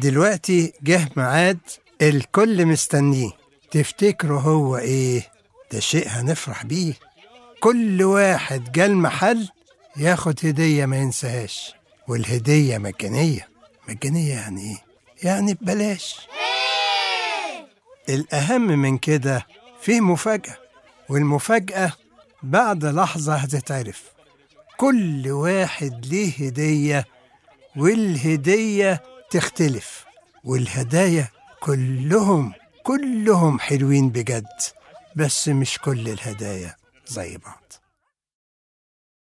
دلوقتي جه ميعاد الكل مستنيه. تفتكروا هو إيه؟ ده شيء هنفرح بيه. كل واحد جه المحل ياخد هدية ما ينساهاش. والهدية مجانية. مجانية يعني إيه؟ يعني ببلاش. الأهم من كده فيه مفاجأة. والمفاجأة بعد لحظة هتتعرف. كل واحد ليه هدية والهدية تختلف والهدايا كلهم كلهم حلوين بجد بس مش كل الهدايا زي بعض.